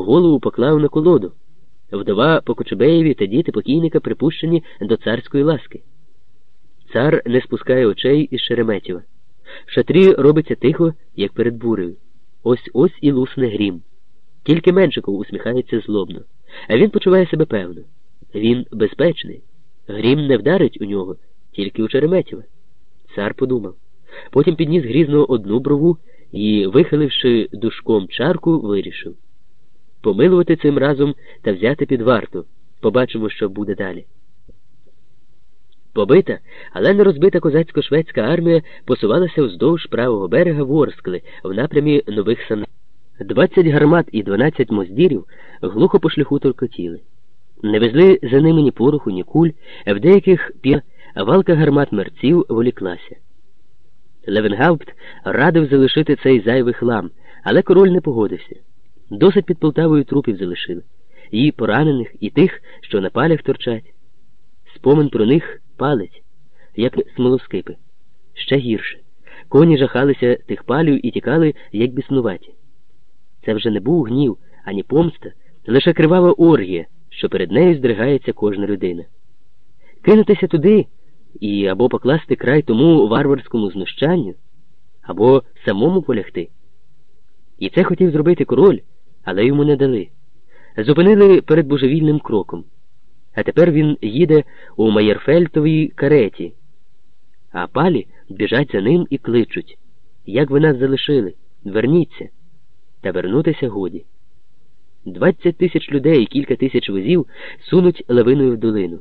голову поклав на колоду. Вдова по Кочубеєві та діти покійника припущені до царської ласки. Цар не спускає очей із Шереметєва. В шатрі робиться тихо, як перед бурею. Ось ось і лусне грім. Тільки Меншиков усміхається злобно, а він почуває себе певно. Він безпечний. Грім не вдарить у нього, тільки у Шереметєва. Цар подумав. Потім підніс грізно одну брову і, вихиливши душком чарку, вирішив помилувати цим разом та взяти під варту. Побачимо, що буде далі. Побита, але не розбита козацько-шведська армія посувалася вздовж правого берега Ворскли в напрямі нових сан. Двадцять гармат і дванадцять моздірів глухо по шляху торкотіли. Не везли за ними ні пороху, ні куль, в деяких пір валка гармат мерців воліклася. Левенгаупт радив залишити цей зайвий хлам, але король не погодився. Досить під Полтавою трупів залишили, і поранених, і тих, що на палях торчать. Спомин про них палить, як смолоскипи. Ще гірше. Коні жахалися тих палів і тікали, як біснуваті. Це вже не був гнів, ані помста, лише кривава оргія, що перед нею здригається кожна людина. Кинутися туди і або покласти край тому варварському знущанню, або самому полягти. І це хотів зробити король, але йому не дали. Зупинили перед божевільним кроком. А тепер він їде у Маєрфельтовій кареті, а палі біжать за ним і кличуть Як ви нас залишили? Верніться. Та вернутися годі. Двадцять тисяч людей і кілька тисяч возів сунуть лавиною в долину.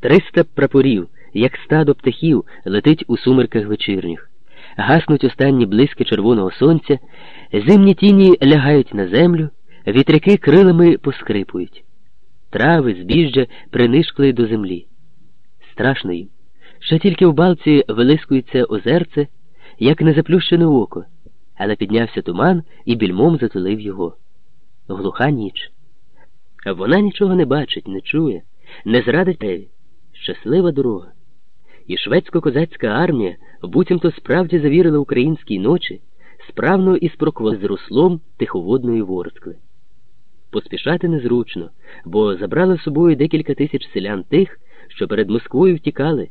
Триста прапорів, як стадо птахів, летить у сумерках вечірніх. Гаснуть останні блиски червоного сонця, зимні тіні лягають на землю, вітряки крилами поскрипують. Трави, збіжжя принишкли до землі. Страшно їм. Ще тільки в балці вилискується озерце, як незаплющене око, але піднявся туман і більмом затулив його. Глуха ніч. Вона нічого не бачить, не чує, не зрадить Еві. Щаслива дорога. І шведсько-козацька армія буцімто справді завірила українській ночі, справно із проквоз з руслом тиховодної ворскли. Поспішати незручно, бо забрали з собою декілька тисяч селян тих, що перед Москвою втікали,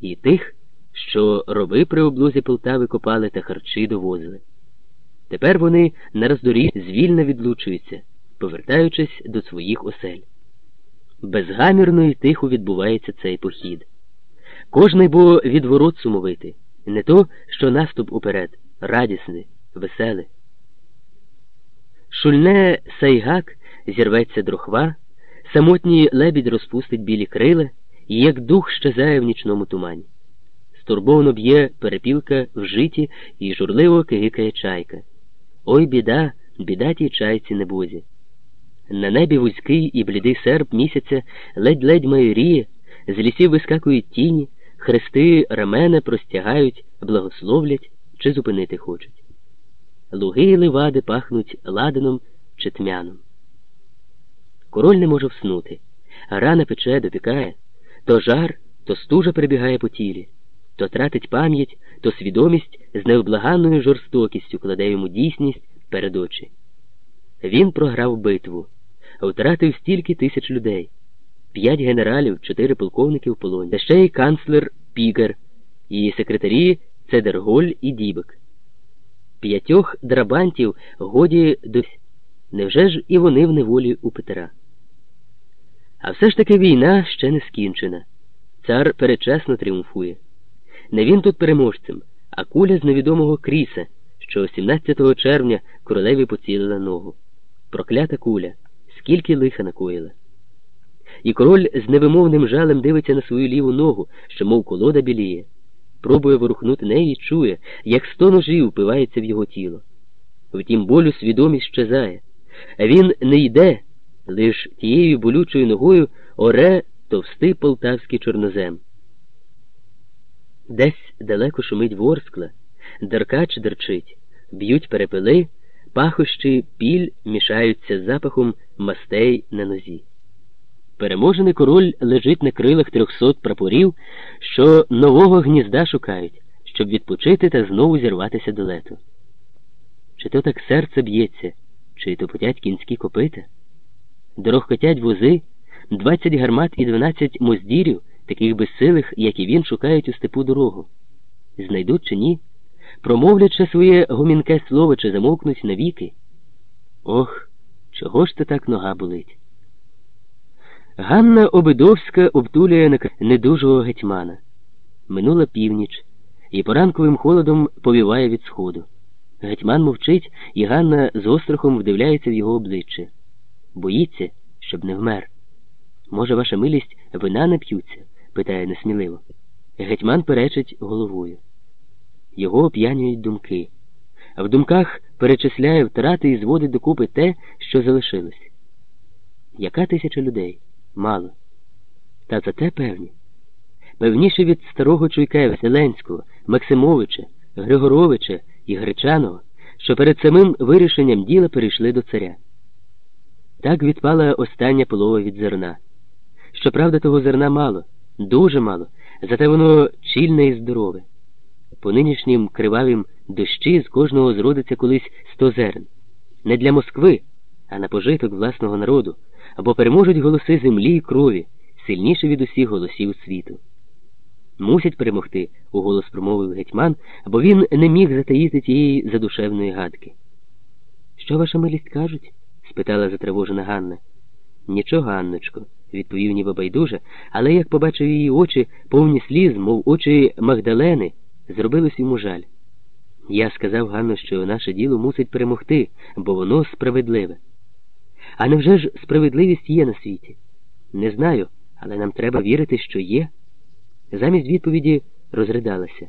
і тих, що роби при облозі Полтави копали та харчі довозили. Тепер вони на роздорі звільно відлучуються, повертаючись до своїх осель. Безгамірно і тихо відбувається цей похід. Кожний бо відворот сумовити, не то, що наступ уперед, радісний, веселий. Шульне сайгак зірветься друхва, самотній лебідь розпустить білі крила, і як дух щезає в нічному тумані. Стурбовно б'є перепілка в житі і журливо кигикає чайка. Ой біда, біда тій чайці небозі. На небі вузький і блідий серп місяця ледь-ледь майоріє, з лісів вискакують тіні, хрести рамена простягають, благословлять чи зупинити хочуть. Луги і ливади пахнуть ладаном чи тмяном. Король не може вснути, рана пече, допікає, то жар, то стужа перебігає по тілі, то тратить пам'ять, то свідомість з невблаганною жорстокістю кладе йому дійсність перед очі. Він програв битву, втратив стільки тисяч людей, п'ять генералів, чотири полковники в полоні, та ще й канцлер Пігер, і секретарі Цедерголь і Дібек. П'ятьох драбантів годі дось. Невже ж і вони в неволі у Петра? А все ж таки війна ще не скінчена. Цар передчасно тріумфує. Не він тут переможцем, а куля з невідомого кріса, що 17 червня королеві поцілила ногу. Проклята куля, скільки лиха накоїла. І король з невимовним жалем дивиться на свою ліву ногу, що, мов колода біліє пробує ворухнути неї і чує, як сто ножів впивається в його тіло. Втім, болю свідомість щезає, він не йде, лиш тією болючою ногою оре товстий полтавський чорнозем. Десь далеко шумить ворскла, деркач дерчить, б'ють перепили, пахощі піль мішаються з запахом мастей на нозі. Переможений король лежить на крилах трьохсот прапорів, що нового гнізда шукають, щоб відпочити та знову зірватися до лету. Чи то так серце б'ється, чи топотять кінські копита. Дорогкотять вози, двадцять гармат і дванадцять моздірів, таких безсилих, як і він, шукають у степу дорогу. Знайдуть чи ні, промовлячи своє гумінке слово, чи замовкнуть навіки. Ох, чого ж то так нога болить? Ганна Обидовська обтулює недужого гетьмана. Минула північ, і поранковим холодом повіває від сходу. Гетьман мовчить, і Ганна з острахом вдивляється в його обличчя. Боїться, щоб не вмер. Може, ваша милість вина не п'ються? питає несміливо. Гетьман перечить головою. Його оп'янюють думки, а в думках перечисляє втрати і зводить докупи те, що залишилось. Яка тисяча людей? Мало. Та зате певні. Певніше від старого Чуйка Веселенського, Максимовича, Григоровича і Гречаного, що перед самим вирішенням діла перейшли до царя. Так відпала остання полова від зерна. Щоправда, того зерна мало, дуже мало, зате воно чільне і здорове. По нинішнім кривавім дощі з кожного зродиться колись сто зерн. Не для Москви, а на пожиток власного народу, або переможуть голоси землі і крові, сильніше від усіх голосів світу. Мусять перемогти, уголос промовив гетьман, бо він не міг затаїти тієї задушевної гадки. Що ваша милість кажуть? спитала затривожена Ганна. Нічого, Ганночко, відповів ніби байдуже, але як побачив її очі, повні сліз, мов очі Магдалени, зробилось йому жаль. Я сказав Ганно, що наше діло мусить перемогти, бо воно справедливе. А невже ж справедливість є на світі? Не знаю, але нам треба вірити, що є. Замість відповіді розридалася.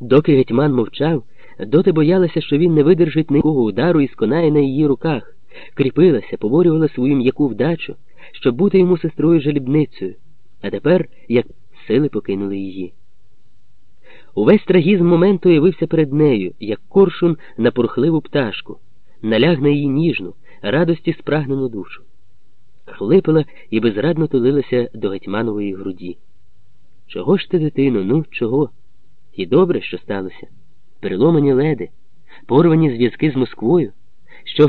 Доки гетьман мовчав, доти боялася, що він не видержить никого удару і сконає на її руках, кріпилася, поборювала свою м'яку вдачу, щоб бути йому сестрою жалібницею, а тепер, як сили покинули її. Увесь трагізм моменту явився перед нею, як коршун на порхливу пташку, наляг на її ніжну, радості спрагнену душу. Хлипала і безрадно тулилася до гетьманової груді. Чого ж ти, дитино, ну чого? І добре, що сталося. Переломані леди, порвані зв'язки з Москвою, що